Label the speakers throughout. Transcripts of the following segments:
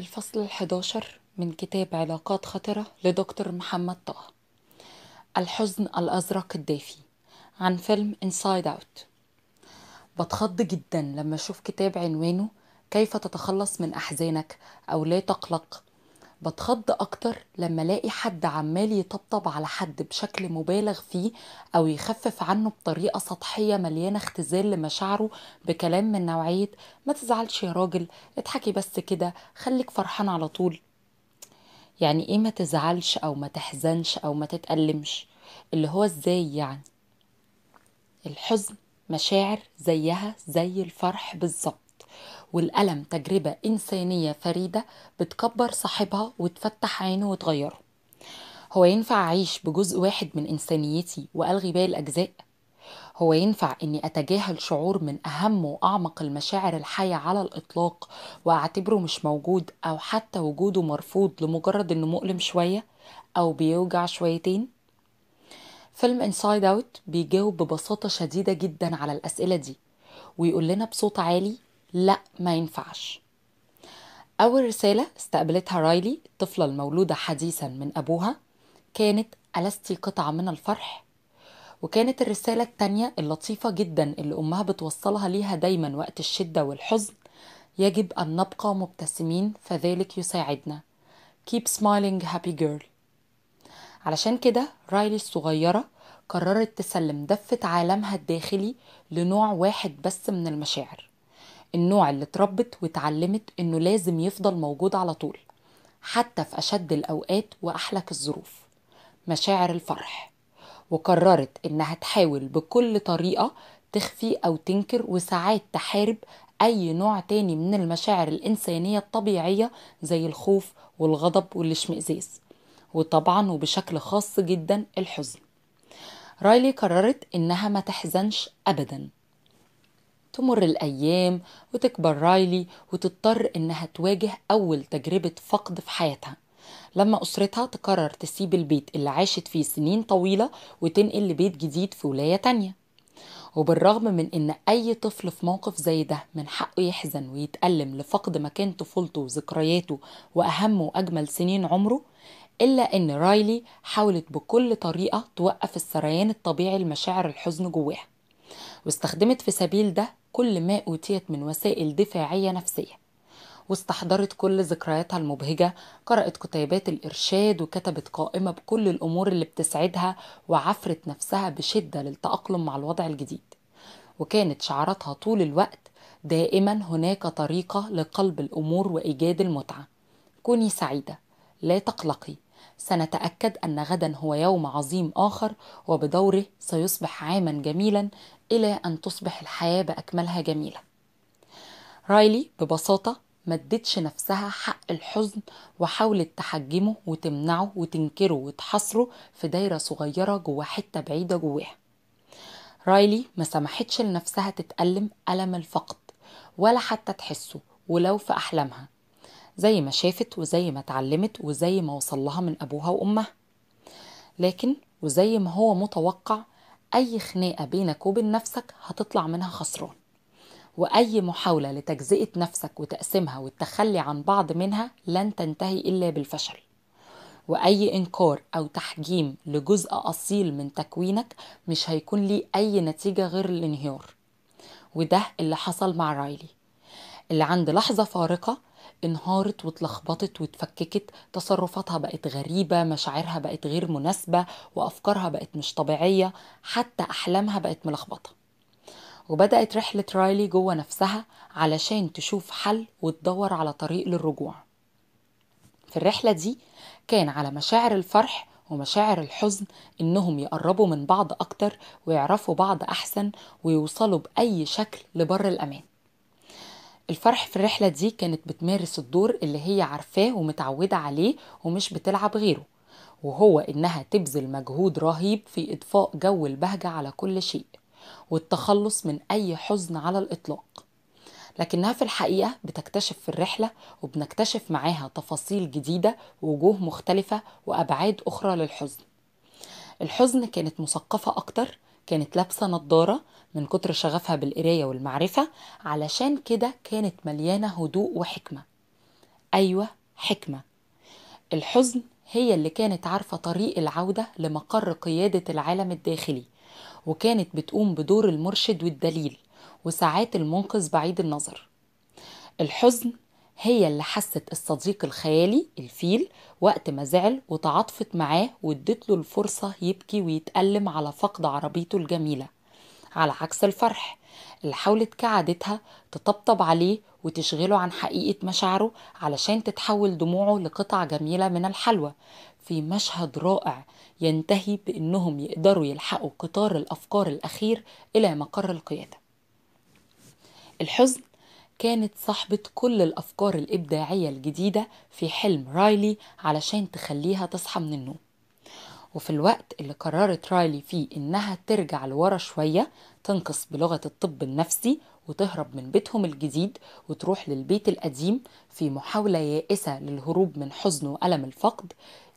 Speaker 1: الفصل الحداشر من كتاب علاقات خطرة لدكتور محمد طه. الحزن الأزرق الدافي عن فيلم Inside Out. بتخض جدا لما أشوف كتاب عنوانه كيف تتخلص من أحزانك أو لا تقلق بتخض أكتر لما ألاقي حد عمال يطبطب على حد بشكل مبالغ فيه أو يخفف عنه بطريقة سطحية مليانة اختزال لمشاعره بكلام من نوعية ما تزعلش يا راجل اضحكي بس كده خليك فرحان على طول. يعني إيه ما تزعلش أو ما تحزنش أو ما تتألمش اللي هو إزاي يعني؟ الحزن مشاعر زيها زي الفرح بالظبط. والألم تجربة إنسانية فريدة بتكبر صاحبها وتفتح عينه وتغيره هو ينفع أعيش بجزء واحد من إنسانيتي وألغي باقي الأجزاء؟ هو ينفع إني أتجاهل شعور من أهم وأعمق المشاعر الحية على الإطلاق وأعتبره مش موجود أو حتى وجوده مرفوض لمجرد إنه مؤلم شوية أو بيوجع شويتين؟ فيلم Inside Out بيجاوب ببساطة شديدة جدا على الأسئلة دي ويقول لنا بصوت عالي لا ما ينفعش. أول رسالة استقبلتها رايلي الطفلة المولودة حديثا من أبوها كانت ألستي قطعة من الفرح؟ وكانت الرسالة التانية اللطيفة جدا اللي أمها بتوصلها ليها دايما وقت الشدة والحزن يجب أن نبقى مبتسمين فذلك يساعدنا. Keep smiling happy girl. علشان كده رايلي الصغيرة قررت تسلم دفة عالمها الداخلي لنوع واحد بس من المشاعر. النوع اللي اتربت واتعلمت إنه لازم يفضل موجود على طول حتى في أشد الأوقات وأحلك الظروف. مشاعر الفرح. وقررت إنها تحاول بكل طريقة تخفي أو تنكر وساعات تحارب أي نوع تاني من المشاعر الإنسانية الطبيعية زي الخوف والغضب والاشمئزاز. وطبعا وبشكل خاص جدا الحزن. رايلي قررت إنها ما تحزنش ابدا. تمر الأيام وتكبر رايلي وتضطر إنها تواجه أول تجربة فقد في حياتها. لما أسرتها تقرر تسيب البيت اللي عاشت فيه سنين طويلة وتنقل لبيت جديد في ولاية تانية. وبالرغم من إن أي طفل في موقف زي ده من حقه يحزن ويتألم لفقد مكان طفولته وذكرياته وأهم وأجمل سنين عمره إلا إن رايلي حاولت بكل طريقة توقف السريان الطبيعي لمشاعر الحزن جواها. واستخدمت في سبيل ده كل ما أوتيت من وسائل دفاعية نفسية واستحضرت كل ذكرياتها المبهجة قرأت كتيبات الإرشاد وكتبت قائمة بكل الأمور اللي بتسعدها وعفرت نفسها بشدة للتأقلم مع الوضع الجديد. وكانت شعاراتها طول الوقت دائما هناك طريقة لقلب الأمور وإيجاد المتعة. كوني سعيدة لا تقلقي. سنتأكد أن غدا هو يوم عظيم آخر وبدوره سيصبح عاما جميلا إلى أن تصبح الحياة بأكملها جميلة. رايلي ببساطة مدتش نفسها حق الحزن وحاولت تحجمه وتمنعه وتنكره وتحصره في دايرة صغيرة جوا حتة بعيدة جواها. رايلي ما سمحتش لنفسها تتألم ألم الفقد ولا حتى تحسه ولو في أحلامها زي ما شافت وزي ما اتعلمت وزي ما وصل لها من أبوها وأمها. لكن وزي ما هو متوقع أي خناقة بينك وبين نفسك هتطلع منها خسران. وأي محاولة لتجزئة نفسك وتقسيمها والتخلي عن بعض منها لن تنتهي إلا بالفشل. وأي إنكار أو تحجيم لجزء أصيل من تكوينك مش هيكون ليه أي نتيجة غير الانهيار. وده اللي حصل مع رايلي اللي عند لحظة فارقة انهارت واتلخبطت واتفككت تصرفاتها بقت غريبة مشاعرها بقت غير مناسبة وأفكارها بقت مش طبيعية حتى أحلامها بقت ملخبطة. وبدأت رحلة رايلي جوه نفسها علشان تشوف حل وتدور على طريق للرجوع. في الرحلة دي كان على مشاعر الفرح ومشاعر الحزن إنهم يقربوا من بعض أكتر ويعرفوا بعض أحسن ويوصلوا بأي شكل لبر الأمان. الفرح في الرحلة دي كانت بتمارس الدور اللي هي عارفاه ومتعودة عليه ومش بتلعب غيره وهو إنها تبذل مجهود رهيب في إضفاء جو البهجة على كل شيء والتخلص من أي حزن على الإطلاق. لكنها في الحقيقة بتكتشف في الرحلة وبنكتشف معاها تفاصيل جديدة ووجوه مختلفة وأبعاد أخرى للحزن. الحزن كانت مثقفة أكتر كانت لابسة نظارة من كتر شغفها بالقراية والمعرفة علشان كده كانت مليانة هدوء وحكمة. أيوة حكمة. الحزن هي اللي كانت عارفة طريق العودة لمقر قيادة العالم الداخلي وكانت بتقوم بدور المرشد والدليل وساعات المنقذ بعيد النظر. الحزن هي اللي حست الصديق الخيالي الفيل وقت ما زعل وتعاطفت معاه وادت له الفرصة يبكي ويتألم على فقد عربيته الجميلة. على عكس الفرح اللي حاولت كعادتها تطبطب عليه وتشغله عن حقيقة مشاعره علشان تتحول دموعه لقطع جميلة من الحلوى. في مشهد رائع ينتهي بأنهم يقدروا يلحقوا قطار الأفكار الأخير إلى مقر القيادة. الحزن كانت صاحبة كل الأفكار الإبداعية الجديدة في حلم رايلي علشان تخليها تصحى من النوم. وفي الوقت اللي قررت رايلي فيه إنها ترجع لورا شوية تنقص بلغة الطب النفسي وتهرب من بيتهم الجديد وتروح للبيت القديم في محاولة يائسة للهروب من حزن وألم الفقد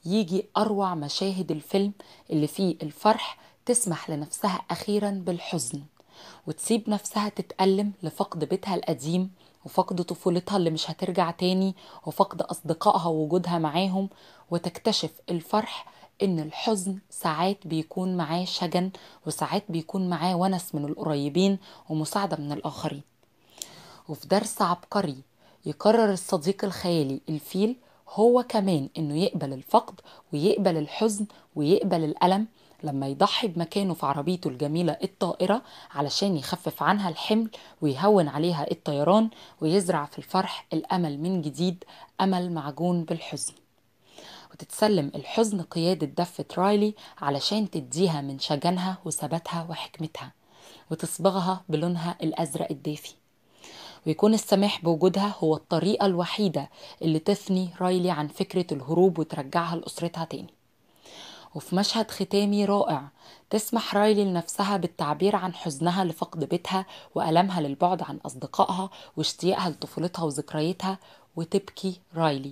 Speaker 1: يجي أروع مشاهد الفيلم اللي فيه الفرح تسمح لنفسها أخيرا بالحزن. وتسيب نفسها تتألم لفقد بيتها القديم وفقد طفولتها اللي مش هترجع تاني وفقد أصدقائها ووجودها معاهم وتكتشف الفرح إن الحزن ساعات بيكون معاه شجن وساعات بيكون معاه ونس من القريبين ومساعدة من الآخرين. وفي درس عبقري يقرر الصديق الخيالي الفيل هو كمان إنه يقبل الفقد ويقبل الحزن ويقبل الألم لما يضحي بمكانه في عربيته الجميلة الطائرة علشان يخفف عنها الحمل ويهون عليها الطيران ويزرع في الفرح الأمل من جديد أمل معجون بالحزن. وتتسلم الحزن قيادة دفة رايلي علشان تديها من شجنها وثباتها وحكمتها وتصبغها بلونها الأزرق الدافي. ويكون السماح بوجودها هو الطريقة الوحيدة اللي تثني رايلي عن فكرة الهروب وترجعها لأسرتها تاني. وفي مشهد ختامي رائع تسمح رايلي لنفسها بالتعبير عن حزنها لفقد بيتها وألمها للبعد عن أصدقائها واشتياقها لطفولتها وذكرياتها وتبكي رايلي.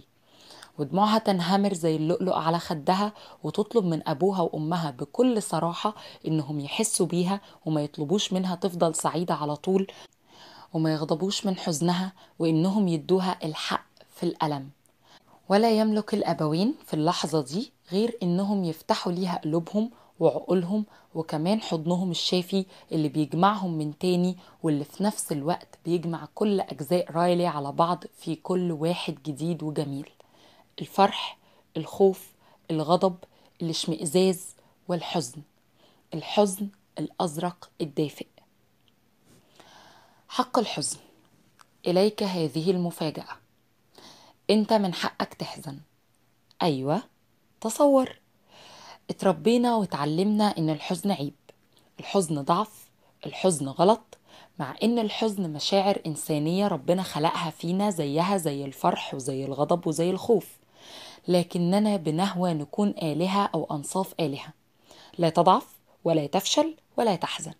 Speaker 1: ودموعها تنهمر زي اللؤلؤ على خدها وتطلب من أبوها وأمها بكل صراحة إنهم يحسوا بيها وما يطلبوش منها تفضل سعيدة على طول وما يغضبوش من حزنها وإنهم يدوها الحق في الألم. ولا يملك الأبوين في اللحظة دي غير إنهم يفتحوا ليها قلوبهم وعقولهم وكمان حضنهم الشافي اللي بيجمعهم من تاني واللي في نفس الوقت بيجمع كل أجزاء رايلي على بعض في كل واحد جديد وجميل. الفرح الخوف الغضب الاشمئزاز والحزن. الحزن الأزرق الدافئ. حق الحزن. إليك هذه المفاجأة. أنت من حقك تحزن. أيوة. تصور. اتربينا وتعلمنا إن الحزن عيب. الحزن ضعف الحزن غلط مع إن الحزن مشاعر إنسانية ربنا خلقها فينا زيها زي الفرح وزي الغضب وزي الخوف. لكننا بنهوى نكون آلهة أو أنصاف آلهة. لا تضعف ولا تفشل ولا تحزن.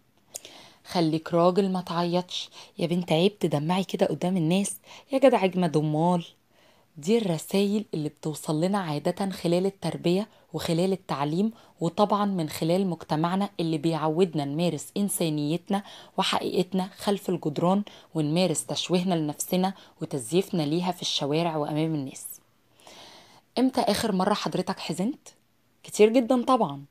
Speaker 1: خليك راجل ما تعيطش. يا بنت عيب تدمعي كده قدام الناس. يا جدع اجمد امال. دي الرسائل اللي بتوصل لنا عادة خلال التربية وخلال التعليم وطبعا من خلال مجتمعنا اللي بيعودنا نمارس إنسانيتنا وحقيقتنا خلف الجدران ونمارس تشويهنا لنفسنا وتزييفنا ليها في الشوارع وأمام الناس إمتى آخر مرة حضرتك حزنت؟ كتير جدا طبعا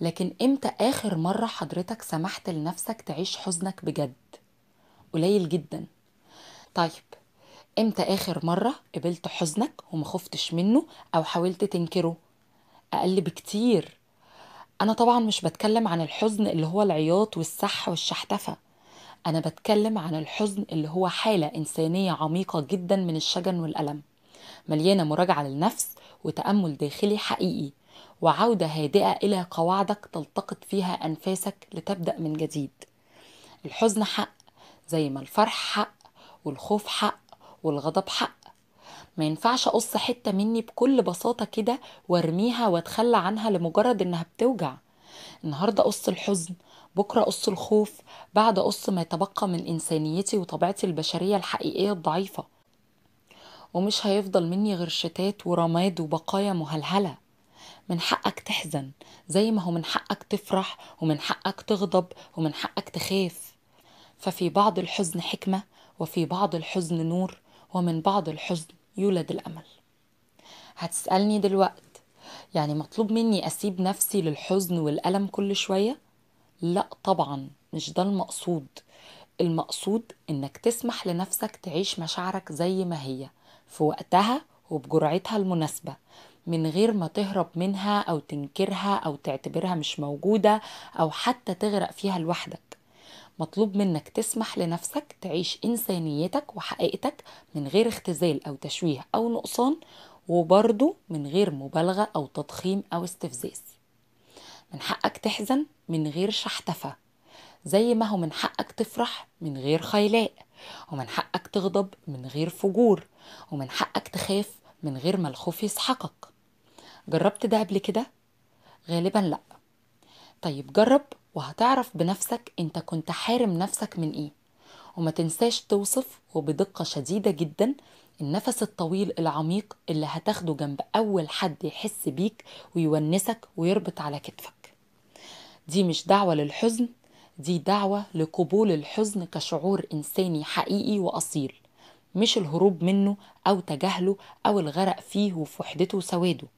Speaker 1: لكن إمتى آخر مرة حضرتك سمحت لنفسك تعيش حزنك بجد؟ قليل جدا طيب إمتى آخر مرة قبلت حزنك وما خفتش منه أو حاولت تنكره؟ أقل بكتير. أنا طبعا مش بتكلم عن الحزن اللي هو العياط والسح والشحتفة. أنا بتكلم عن الحزن اللي هو حالة إنسانية عميقة جدا من الشجن والألم. مليانة مراجعة للنفس وتأمل داخلي حقيقي وعودة هادئة إلى قواعدك تلتقط فيها أنفاسك لتبدأ من جديد. الحزن حق زي ما الفرح حق والخوف حق والغضب حق. ما ينفعش أقص حتة مني بكل بساطة كده وارميها واتخلى عنها لمجرد إنها بتوجع. النهاردة قص الحزن بكرة قص الخوف بعد قص ما يتبقى من إنسانيتي وطبيعتي البشرية الحقيقية الضعيفة. ومش هيفضل مني غير شتات ورماد وبقايا مهلهلة. من حقك تحزن زي ما هو من حقك تفرح ومن حقك تغضب ومن حقك تخاف. ففي بعض الحزن حكمة وفي بعض الحزن نور. ومن بعض الحزن يولد الأمل. هتسألني دلوقت يعني مطلوب مني أسيب نفسي للحزن والألم كل شوية؟ لا طبعا مش ده المقصود. المقصود إنك تسمح لنفسك تعيش مشاعرك زي ما هي في وقتها وبجرعتها المناسبة من غير ما تهرب منها أو تنكرها أو تعتبرها مش موجودة أو حتى تغرق فيها لوحدك. مطلوب منك تسمح لنفسك تعيش إنسانيتك وحقيقتك من غير اختزال أو تشويه أو نقصان وبرضه من غير مبالغة أو تضخيم أو استفزاز. من حقك تحزن من غير شحتفة زي ما هو من حقك تفرح من غير خيلاء ومن حقك تغضب من غير فجور ومن حقك تخاف من غير ما الخوف يسحقك. جربت ده قبل كده؟ غالبا لأ. طيب جرب وهتعرف بنفسك انت كنت حارم نفسك من إيه. وما تنساش توصف وبدقة شديدة جدا النفس الطويل العميق اللي هتاخده جنب أول حد يحس بيك ويونسك ويربط على كتفك. دي مش دعوة للحزن دي دعوة لقبول الحزن كشعور إنساني حقيقي وأصيل. مش الهروب منه أو تجاهله أو الغرق فيه وفي وحدته وسواده.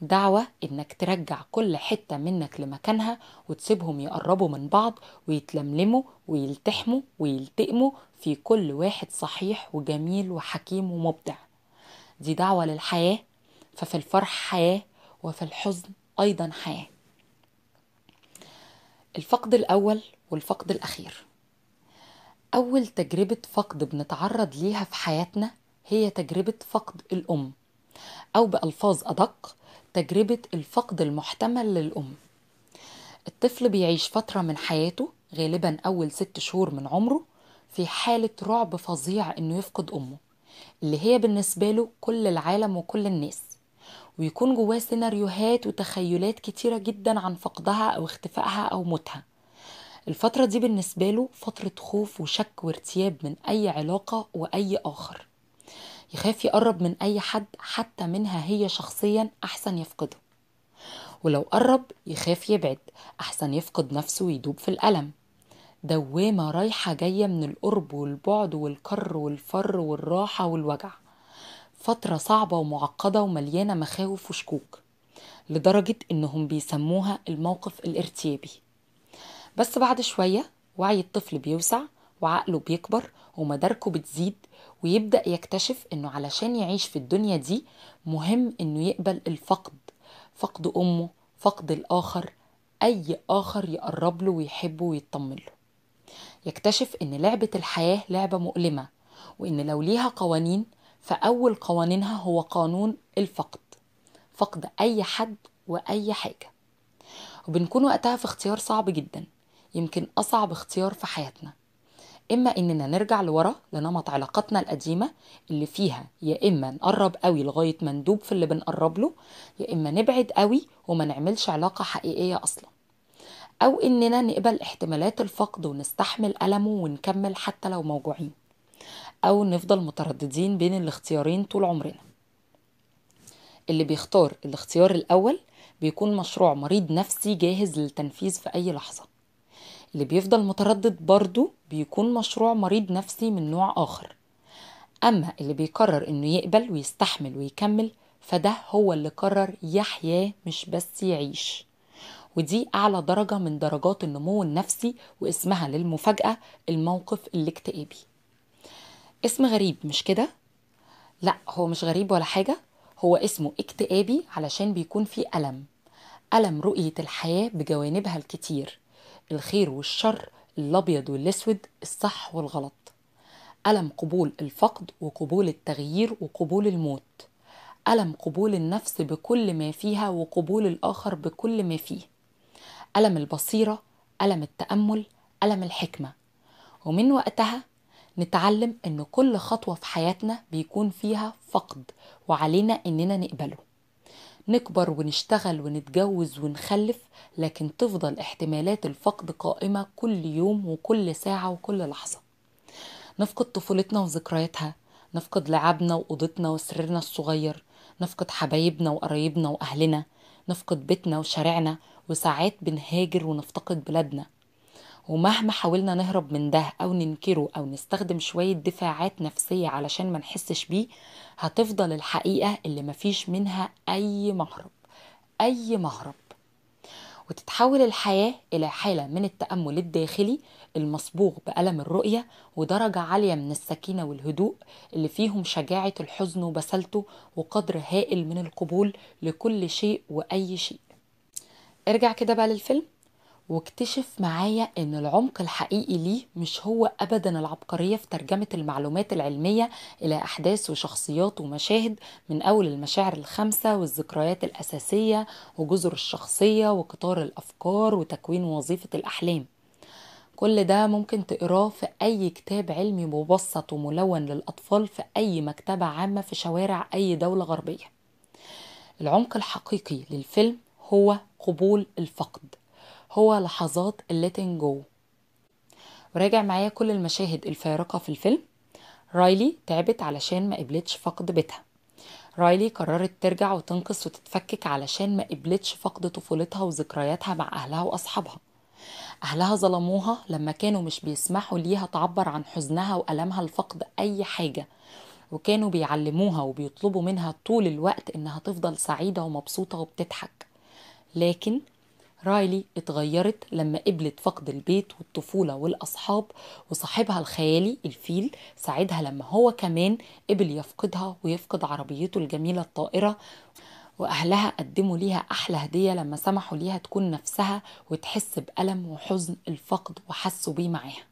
Speaker 1: دعوة إنك ترجع كل حتة منك لمكانها وتسيبهم يقربوا من بعض ويتلملموا ويلتحموا ويلتئموا في كل واحد صحيح وجميل وحكيم ومبدع. دي دعوة للحياة ففي الفرح حياة وفي الحزن أيضا حياة. الفقد الأول والفقد الأخير. أول تجربة فقد بنتعرض ليها في حياتنا هي تجربة فقد الأم أو بألفاظ أدق تجربة الفقد المحتمل للأم. الطفل بيعيش فترة من حياته غالبا أول ست شهور من عمره في حالة رعب فظيع إنه يفقد أمه اللي هي بالنسبة له كل العالم وكل الناس. ويكون جواه سيناريوهات وتخيلات كتيرة جدا عن فقدها أو اختفائها أو موتها. الفترة دي بالنسبة له فترة خوف وشك وارتياب من أي علاقة وأي آخر. يخاف يقرب من أي حد حتى منها هي شخصيا أحسن يفقده. ولو قرب يخاف يبعد أحسن يفقد نفسه ويدوب في الألم. دوامة رايحة جاية من القرب والبعد والكر والفر والراحة والوجع. فترة صعبة ومعقدة ومليانة مخاوف وشكوك لدرجة إنهم بيسموها الموقف الارتيابي. بس بعد شوية وعي الطفل بيوسع وعقله بيكبر ومداركه بتزيد ويبدأ يكتشف إنه علشان يعيش في الدنيا دي مهم إنه يقبل الفقد فقد أمه فقد الآخر أي آخر يقرب له ويحبه ويطمن له. يكتشف إن لعبة الحياة لعبة مؤلمة وإن لو ليها قوانين فأول قوانينها هو قانون الفقد فقد أي حد وأي حاجة. وبنكون وقتها في اختيار صعب جدا يمكن أصعب اختيار في حياتنا. إما إننا نرجع لورا لنمط علاقاتنا القديمة اللي فيها يا إما نقرب قوي لغاية ما ندوب في اللي بنقرب له يا إما نبعد قوي وما نعملش علاقة حقيقية أصلا. أو إننا نقبل احتمالات الفقد ونستحمل ألمه ونكمل حتى لو موجوعين. أو نفضل مترددين بين الاختيارين طول عمرنا. اللي بيختار الاختيار الأول بيكون مشروع مريض نفسي جاهز للتنفيذ في أي لحظة. اللي بيفضل متردد برضه بيكون مشروع مريض نفسي من نوع آخر. أما اللي بيقرر إنه يقبل ويستحمل ويكمل فده هو اللي قرر يحيا مش بس يعيش. ودي أعلى درجة من درجات النمو النفسي واسمها للمفاجأة الموقف الاكتئابي. اسم غريب مش كده؟ لا هو مش غريب ولا حاجة. هو اسمه اكتئابي علشان بيكون فيه ألم. ألم رؤية الحياة بجوانبها الكتير. الخير والشر الأبيض والأسود الصح والغلط. ألم قبول الفقد وقبول التغيير وقبول الموت. ألم قبول النفس بكل ما فيها وقبول الآخر بكل ما فيه. ألم البصيرة ألم التأمل ألم الحكمة. ومن وقتها نتعلم إن كل خطوة في حياتنا بيكون فيها فقد وعلينا إننا نقبله. نكبر ونشتغل ونتجوز ونخلف لكن تفضل احتمالات الفقد قائمة كل يوم وكل ساعة وكل لحظة. نفقد طفولتنا وذكرياتها نفقد لعبنا وأوضتنا وسريرنا الصغير نفقد حبايبنا وقرايبنا وأهلنا نفقد بيتنا وشارعنا وساعات بنهاجر ونفتقد بلادنا. ومهما حاولنا نهرب من ده أو ننكره أو نستخدم شوية دفاعات نفسية علشان ما نحسش بيه هتفضل الحقيقة اللي مفيش منها أي مهرب أي مهرب. وتتحول الحياة إلى حالة من التأمل الداخلي المصبوغ بألم الرؤية ودرجة عالية من السكينة والهدوء اللي فيهم شجاعة الحزن وبسالته وقدر هائل من القبول لكل شيء وأي شيء. ارجع كده بقى للفيلم. واكتشف معايا إن العمق الحقيقي ليه مش هو ابدا العبقرية في ترجمة المعلومات العلمية إلى أحداث وشخصيات ومشاهد من أول المشاعر الخمسة والذكريات الأساسية وجذر الشخصية وقطار الأفكار وتكوين وظيفة الأحلام. كل ده ممكن تقراه في أي كتاب علمي مبسط وملون للأطفال في أي مكتبة عامة في شوارع أي دولة غربية. العمق الحقيقي للفيلم هو قبول الفقد. هو لحظات ال letting go وراجع معايا كل المشاهد الفارقة في الفيلم. رايلي تعبت علشان ما قبلتش فقد بيتها. رايلي قررت ترجع وتنقص وتتفكك علشان ما قبلتش فقد طفولتها وذكرياتها مع أهلها وأصحابها. أهلها ظلموها لما كانوا مش بيسمحوا ليها تعبر عن حزنها وألمها لفقد أي حاجة. وكانوا بيعلموها وبيطلبوا منها طول الوقت إنها تفضل سعيدة ومبسوطة وبتضحك. لكن رايلي اتغيرت لما قبلت فقد البيت والطفولة والأصحاب وصاحبها الخيالي الفيل ساعدها لما هو كمان قبل يفقدها ويفقد عربيته الجميلة الطائرة. وأهلها قدموا ليها أحلى هدية لما سمحوا ليها تكون نفسها وتحس بألم وحزن الفقد وحسوا بيه معاها.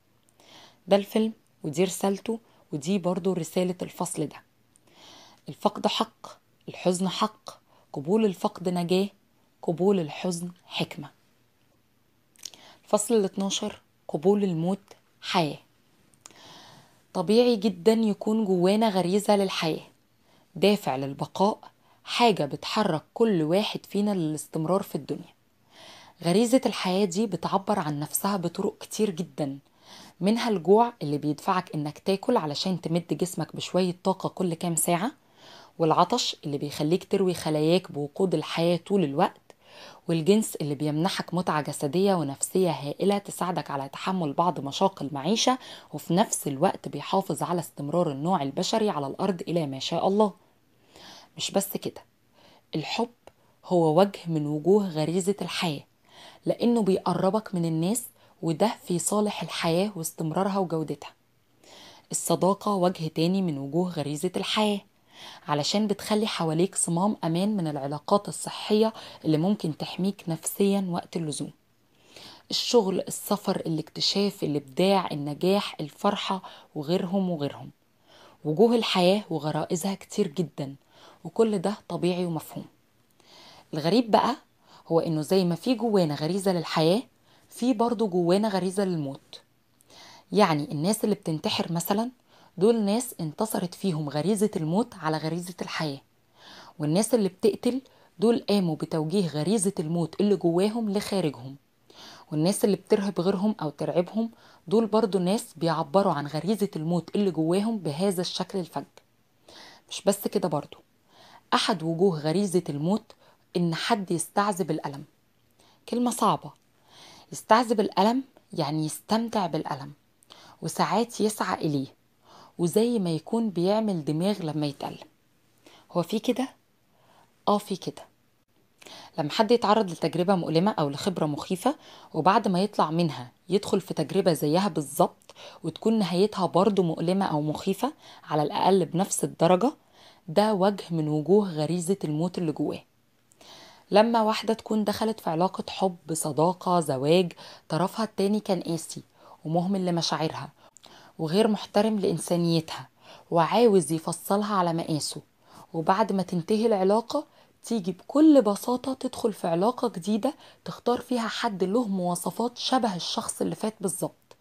Speaker 1: ده الفيلم ودي رسالته ودي برضو رسالة الفصل ده. الفقد حق الحزن حق قبول الفقد نجاة قبول الحزن حكمة. الفصل ال 12 قبول الموت حياة. طبيعي جدا يكون جوانا غريزة للحياة. دافع للبقاء حاجة بتحرك كل واحد فينا للاستمرار في الدنيا. غريزة الحياة دي بتعبر عن نفسها بطرق كتير جدا. منها الجوع اللي بيدفعك إنك تاكل علشان تمد جسمك بشوية طاقة كل كام ساعة والعطش اللي بيخليك تروي خلاياك بوقود الحياة طول الوقت والجنس اللي بيمنحك متعة جسدية ونفسية هائلة تساعدك على تحمل بعض مشاق المعيشة وفي نفس الوقت بيحافظ على استمرار النوع البشري على الأرض إلى ما شاء الله. مش بس كده الحب هو وجه من وجوه غريزة الحياة لأنه بيقربك من الناس وده في صالح الحياة واستمرارها وجودتها. الصداقة وجه تاني من وجوه غريزة الحياة. علشان بتخلي حواليك صمام أمان من العلاقات الصحية اللي ممكن تحميك نفسيا وقت اللزوم. الشغل السفر الاكتشاف الإبداع النجاح الفرحة وغيرهم وغيرهم. وجوه الحياة وغرائزها كتير جدا وكل ده طبيعي ومفهوم. الغريب بقى هو إنه زي ما في جوانا غريزة للحياة في برضه جوانا غريزة للموت. يعني الناس اللي بتنتحر مثلا دول ناس انتصرت فيهم غريزة الموت على غريزة الحياة. والناس اللي بتقتل دول قاموا بتوجيه غريزة الموت اللي جواهم لخارجهم. والناس اللي بترهب غيرهم أو ترعبهم دول برضو ناس بيعبروا عن غريزة الموت اللي جواهم بهذا الشكل الفج. مش بس كده برضو. أحد وجوه غريزة الموت إن حد يستعذب الألم. كلمة صعبة. يستعذب الألم يعني يستمتع بالألم. وساعات يسعى إليه. وزي ما يكون بيعمل دماغ لما يتألم هو في كده؟ آه في كده. لما حد يتعرض لتجربة مؤلمة أو لخبرة مخيفة وبعد ما يطلع منها يدخل في تجربة زيها بالظبط وتكون نهايتها برضه مؤلمة أو مخيفة على الأقل بنفس الدرجة ده وجه من وجوه غريزة الموت اللي جواه. لما واحدة تكون دخلت في علاقة حب صداقة زواج طرفها التاني كان قاسي ومهمل لمشاعرها وغير محترم لإنسانيتها وعاوز يفصلها على مقاسه. وبعد ما تنتهي العلاقة تيجي بكل بساطة تدخل في علاقة جديدة تختار فيها حد له مواصفات شبه الشخص اللي فات بالظبط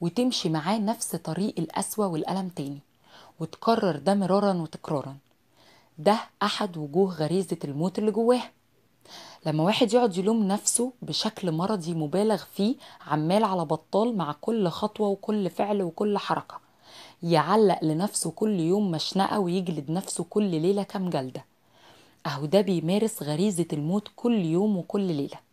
Speaker 1: وتمشي معاه نفس طريق القسوة والألم تاني وتكرر ده مرارا وتكرارا. ده أحد وجوه غريزة الموت اللي جواها لما واحد يقعد يلوم نفسه بشكل مرضي مبالغ فيه عمال على بطال مع كل خطوة وكل فعل وكل حركة. يعلق لنفسه كل يوم مشنقة ويجلد نفسه كل ليلة كام جلدة. أهو ده بيمارس غريزة الموت كل يوم وكل ليلة.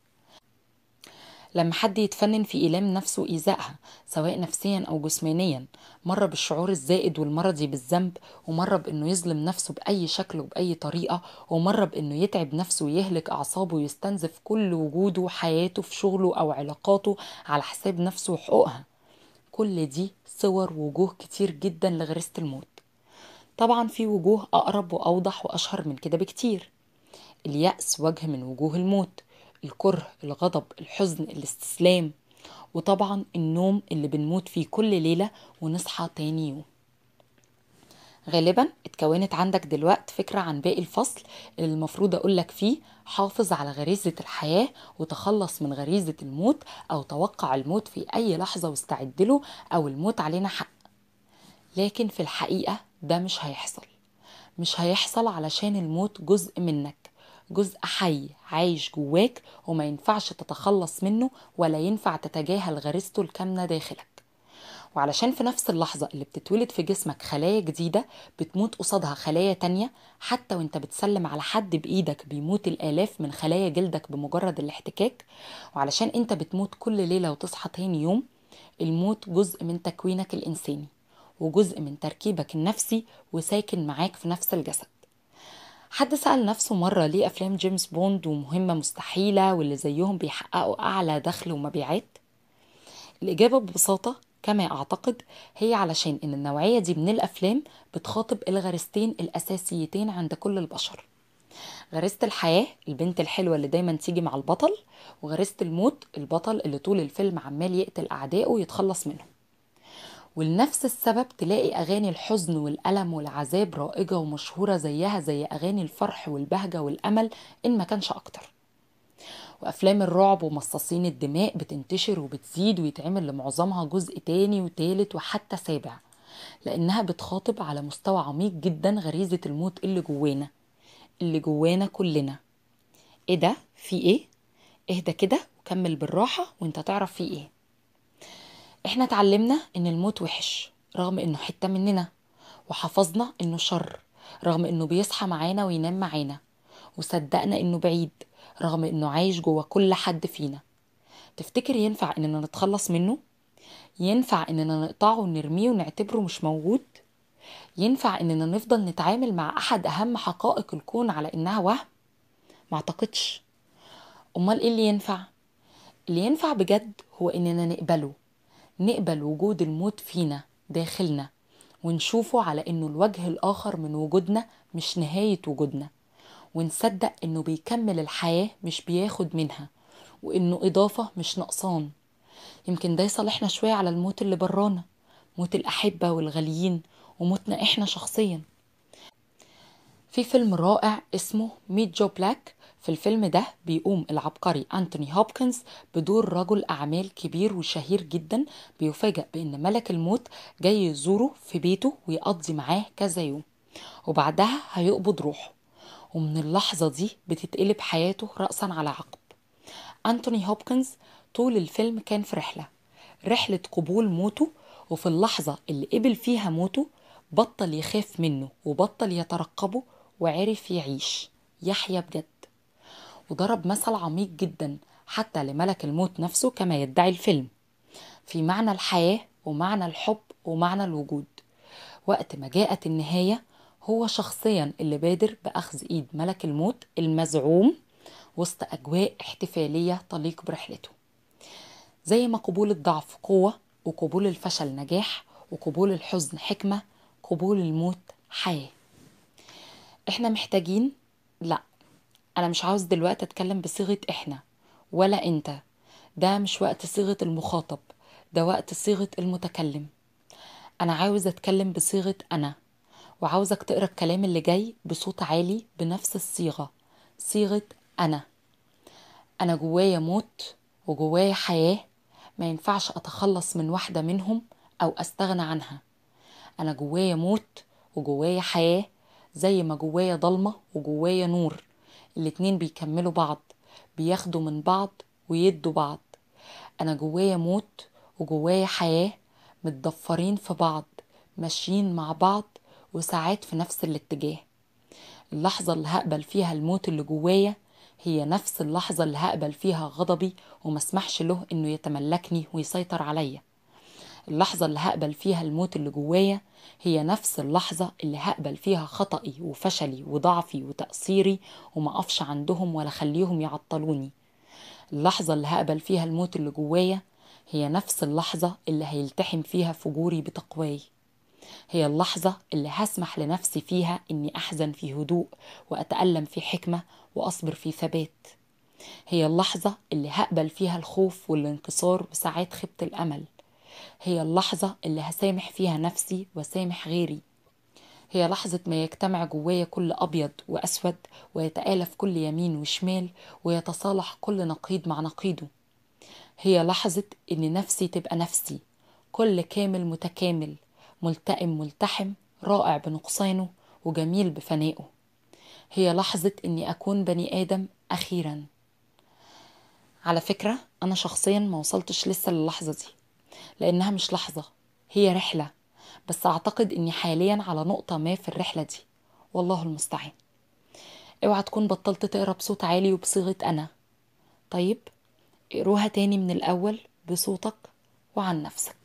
Speaker 1: لما حد يتفنن في إيلام نفسه وإيذائها سواء نفسيا أو جسمانيا مرة بالشعور الزائد والمرضي بالذنب ومرة بأنه يظلم نفسه بأي شكل وبأي طريقة ومرة بأنه يتعب نفسه ويهلك أعصابه ويستنزف كل وجوده وحياته في شغله أو علاقاته على حساب نفسه وحقوقها. كل دي صور وجوه كتير جدا لغريزة الموت. طبعا في وجوه أقرب وأوضح وأشهر من كده بكتير. اليأس وجه من وجوه الموت. الكره الغضب الحزن الاستسلام وطبعا النوم اللي بنموت فيه كل ليلة ونصحى تاني يوم. غالبا اتكونت عندك دلوقت فكرة عن باقي الفصل اللي المفروض أقولك فيه حافظ على غريزة الحياة وتخلص من غريزة الموت أو توقع الموت في أي لحظة واستعد له أو الموت علينا حق. لكن في الحقيقة ده مش هيحصل. مش هيحصل علشان الموت جزء منك. جزء حي عايش جواك وما ينفعش تتخلص منه ولا ينفع تتجاهل غريزته الكامنة داخلك. وعلشان في نفس اللحظة اللي بتتولد في جسمك خلايا جديدة بتموت قصادها خلايا تانية حتى وانت بتسلم على حد بإيدك بيموت الآلاف من خلايا جلدك بمجرد الاحتكاك. وعلشان انت بتموت كل ليلة وتصحى تاني يوم الموت جزء من تكوينك الإنساني وجزء من تركيبك النفسي وساكن معاك في نفس الجسد. حد سأل نفسه مرة ليه أفلام جيمس بوند ومهمة مستحيلة واللي زيهم بيحققوا أعلى دخل ومبيعات؟ الإجابة ببساطة كما أعتقد هي علشان إن النوعية دي من الأفلام بتخاطب الغريزتين الأساسيتين عند كل البشر غريزة الحياة البنت الحلوة اللي دايما تيجي مع البطل وغريزة الموت البطل اللي طول الفيلم عمال يقتل أعدائه ويتخلص منهم ولنفس السبب تلاقي أغاني الحزن والألم والعذاب رائجة ومشهورة زيها زي أغاني الفرح والبهجة والأمل إن ما كانش أكتر. وأفلام الرعب ومصاصين الدماء بتنتشر وبتزيد ويتعمل لمعظمها جزء تاني وتالت وحتى سابع لأنها بتخاطب على مستوى عميق جدا غريزة الموت اللي جوانا اللي جوانا كلنا. إيه ده؟ في إيه؟ اهدى كده؟ وكمل بالراحة وأنت تعرف في إيه. إحنا اتعلمنا إن الموت وحش رغم إنه حتة مننا وحفظنا إنه شر رغم إنه بيصحى معانا وينام معانا وصدقنا إنه بعيد رغم إنه عايش جوه كل حد فينا. تفتكر ينفع إننا نتخلص منه؟ ينفع إننا نقطعه ونرميه ونعتبره مش موجود؟ ينفع إننا نفضل نتعامل مع أحد أهم حقائق الكون على إنها وهم؟ ما أعتقدش. أمال إيه اللي ينفع؟ اللي ينفع بجد هو إننا نقبله نقبل وجود الموت فينا داخلنا ونشوفه على إنه الوجه الآخر من وجودنا مش نهاية وجودنا ونصدق إنه بيكمل الحياة مش بياخد منها وإنه إضافة مش نقصان. يمكن ده يصالحنا شوية على الموت اللي برانا موت الأحبة والغاليين وموتنا إحنا شخصيا. في فيلم رائع اسمه Meet Joe Black في الفيلم ده بيقوم العبقري أنتوني هوبكنز بدور رجل أعمال كبير وشهير جدا بيفاجأ بأن ملك الموت جاي يزوره في بيته ويقضي معاه كذا يوم. وبعدها هيقبض روحه. ومن اللحظة دي بتتقلب حياته رأسا على عقب. أنتوني هوبكنز طول الفيلم كان في رحلة. رحلة قبول موته وفي اللحظة اللي قبل فيها موته بطل يخاف منه وبطل يترقبه وعرف يعيش. يحيا بجد. وضرب مثل عميق جدا حتى لملك الموت نفسه كما يدعي الفيلم. في معنى الحياة ومعنى الحب ومعنى الوجود. وقت ما جاءت النهاية هو شخصيا اللي بادر بأخذ إيد ملك الموت المزعوم وسط أجواء احتفالية تليق برحلته. زي ما قبول الضعف قوة وقبول الفشل نجاح وقبول الحزن حكمة قبول الموت حياة. إحنا محتاجين لأ أنا مش عاوز دلوقتي أتكلم بصيغة إحنا ولا أنت. ده مش وقت صيغة المخاطب ده وقت صيغة المتكلم. أنا عاوز أتكلم بصيغة أنا وعاوزك تقرأ الكلام اللي جاي بصوت عالي بنفس الصيغة صيغة أنا. أنا جوايا موت وجوايا حياة ما ينفعش أتخلص من واحدة منهم أو أستغنى عنها. أنا جوايا موت وجوايا حياة زي ما جوايا ضلمة وجوايا نور. الاتنين بيكملوا بعض بياخدوا من بعض ويدوا بعض. أنا جوايا موت وجوايا حياة متضفرين في بعض ماشيين مع بعض وساعات في نفس الاتجاه. اللحظة اللي هقبل فيها الموت اللي جوايا هي نفس اللحظة اللي هقبل فيها غضبي وما اسمحش له إنه يتملكني ويسيطر عليا. اللحظة اللي هقبل فيها الموت اللي جوايا هي نفس اللحظة اللي هقبل فيها خطأي وفشلي وضعفي وتقصيري وما أقفش عندهم ولا خليهم يعطلوني. اللحظة اللي هقبل فيها الموت اللي جوايا هي نفس اللحظة اللي هيلتحم فيها فجوري بتقواي. هي اللحظة اللي هسمح لنفسي فيها إني أحزن في هدوء وأتألم في حكمة وأصبر في ثبات. هي اللحظة اللي هقبل فيها الخوف والانكسار بساعات خيبة الأمل. هي اللحظة اللي هسامح فيها نفسي وسامح غيري. هي لحظة ما يجتمع جوايا كل أبيض وأسود ويتآلف كل يمين وشمال ويتصالح كل نقيض مع نقيضه. هي لحظة إن نفسي تبقى نفسي كل كامل متكامل ملتئم ملتحم رائع بنقصانه وجميل بفنائه. هي لحظة إني أكون بني آدم أخيرا. على فكرة أنا شخصيا ما وصلتش لسه للحظة دي. لأنها مش لحظة هي رحلة. بس أعتقد إني حاليا على نقطة ما في الرحلة دي. والله المستعان. اوعى تكون بطلت تقرأ بصوت عالي وبصيغة أنا. طيب اقروها تاني من الأول بصوتك وعن نفسك.